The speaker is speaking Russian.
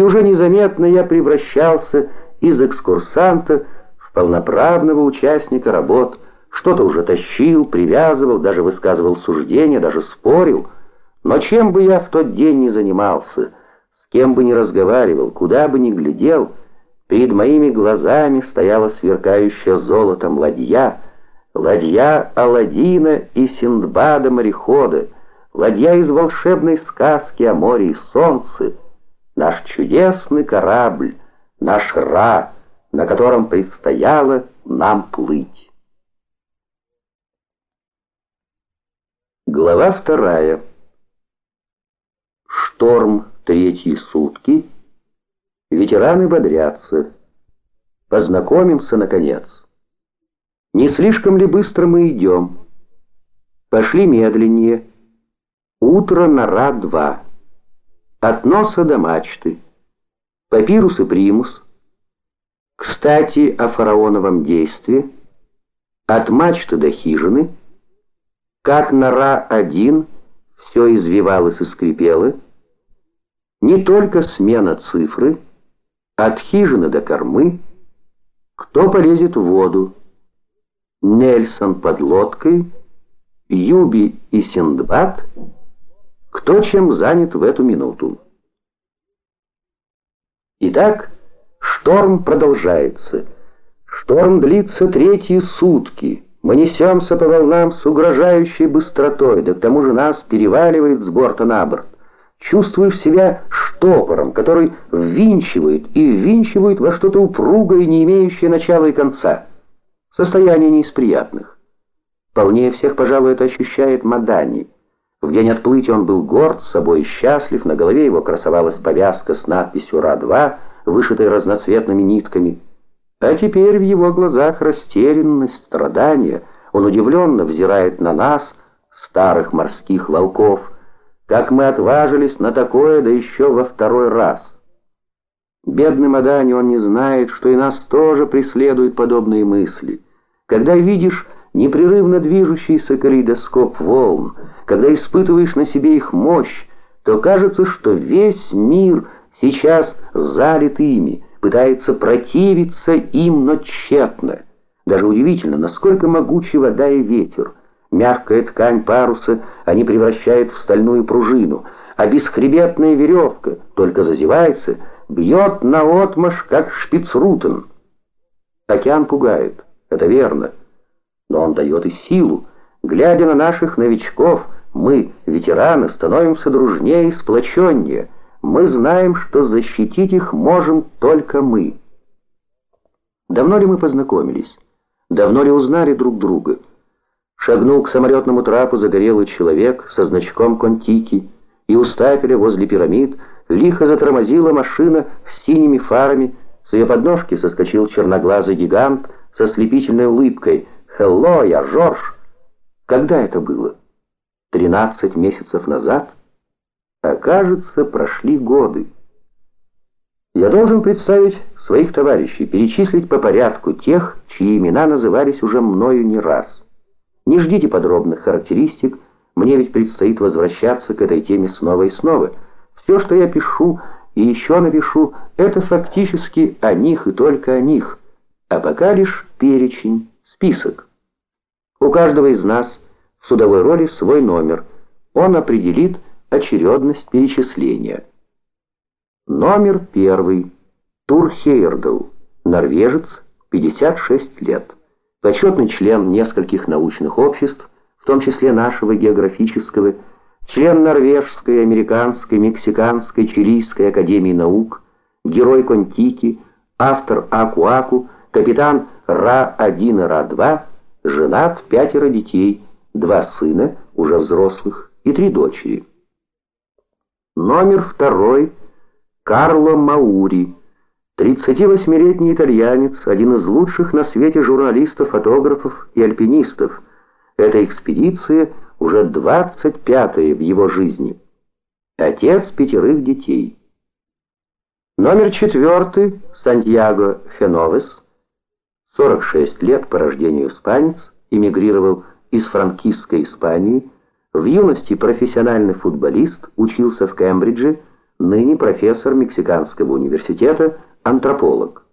и уже незаметно я превращался из экскурсанта в полноправного участника работ, что-то уже тащил, привязывал, даже высказывал суждения, даже спорил. Но чем бы я в тот день ни занимался, с кем бы ни разговаривал, куда бы ни глядел, перед моими глазами стояла сверкающая золотом ладья, ладья Аладдина и Синдбада-морехода, ладья из волшебной сказки о море и солнце, наш чудесный корабль, наш Ра, на котором предстояло нам плыть. Глава вторая. Шторм третьи сутки. Ветераны бодрятся. Познакомимся, наконец. Не слишком ли быстро мы идем? Пошли медленнее. Утро на Ра-2. От носа до мачты. Папирус и примус. Кстати, о фараоновом действии. От мачты до хижины. Как на Ра-1 все извивалось и скрипело. Не только смена цифры. От хижины до кормы. Кто полезет в воду? Нельсон под лодкой. Юби и Синдбад — кто чем занят в эту минуту. Итак, шторм продолжается. Шторм длится третьи сутки. Мы несемся по волнам с угрожающей быстротой, да к тому же нас переваливает с борта на борт. Чувствуешь себя штопором, который ввинчивает и ввинчивает во что-то упругое, не имеющее начала и конца. Состояние не из приятных. Полнее всех, пожалуй, это ощущает Мадани. В день отплытия он был горд, собой счастлив, на голове его красовалась повязка с надписью «Ра-2», вышитой разноцветными нитками. А теперь в его глазах растерянность, страдания. Он удивленно взирает на нас, старых морских волков, как мы отважились на такое, да еще во второй раз. Бедный Мадани, он не знает, что и нас тоже преследуют подобные мысли. Когда видишь непрерывно движущийся калейдоскоп волн, когда испытываешь на себе их мощь, то кажется, что весь мир сейчас залит ими, пытается противиться им, но тщетно. Даже удивительно, насколько могучи вода и ветер. Мягкая ткань паруса они превращают в стальную пружину, а бесхребетная веревка, только зазевается, бьет наотмашь, как шпицрутен. Океан пугает, это верно но он дает и силу. Глядя на наших новичков, мы, ветераны, становимся дружнее и сплоченнее. Мы знаем, что защитить их можем только мы. Давно ли мы познакомились? Давно ли узнали друг друга? Шагнул к самолетному трапу загорелый человек со значком «Контики», и у стапеля возле пирамид лихо затормозила машина с синими фарами, с ее подножки соскочил черноглазый гигант со слепительной улыбкой – «Хелло, я Жорж!» Когда это было? Тринадцать месяцев назад? Окажется, прошли годы. Я должен представить своих товарищей, перечислить по порядку тех, чьи имена назывались уже мною не раз. Не ждите подробных характеристик, мне ведь предстоит возвращаться к этой теме снова и снова. Все, что я пишу и еще напишу, это фактически о них и только о них, а пока лишь перечень, список. У каждого из нас в судовой роли свой номер. Он определит очередность перечисления. Номер первый. Тур Хейердл, норвежец, 56 лет. Почетный член нескольких научных обществ, в том числе нашего географического, член Норвежской, Американской, Мексиканской, Чилийской академии наук, герой Контики, автор Аку-Аку, капитан Ра-1 и Ра-2, Женат, пятеро детей, два сына, уже взрослых, и три дочери. Номер второй – Карло Маури, 38-летний итальянец, один из лучших на свете журналистов, фотографов и альпинистов. Эта экспедиция уже 25-я в его жизни. Отец пятерых детей. Номер четвертый – Сантьяго Феновес – 46 лет по рождению испанец, эмигрировал из франкистской Испании, в юности профессиональный футболист, учился в Кембридже, ныне профессор Мексиканского университета, антрополог.